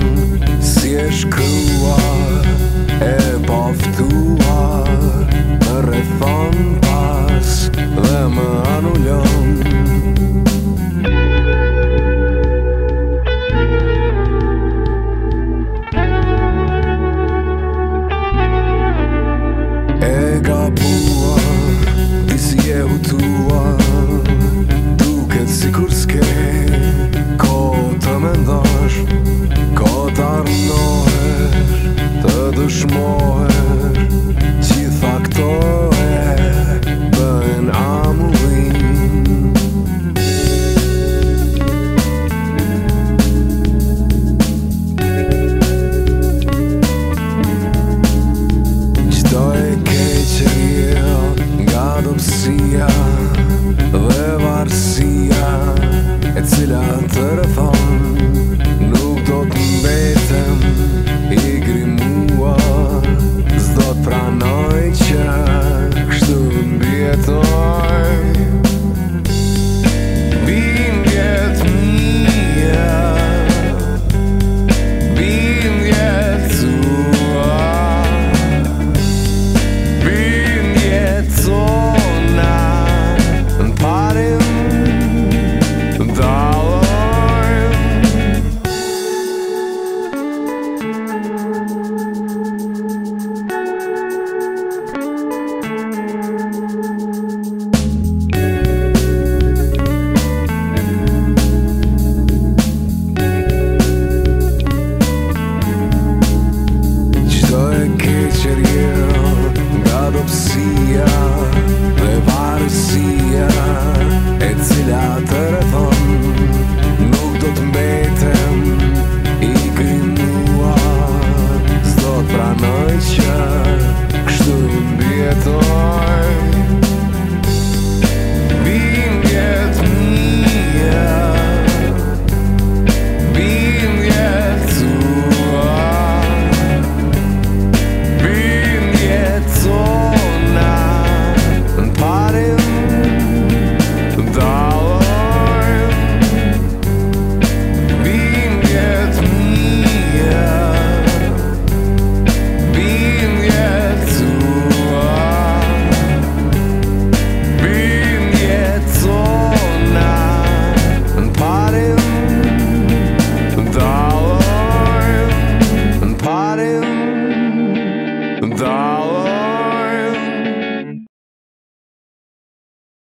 Shkruar eshkrua, e poftua, për get on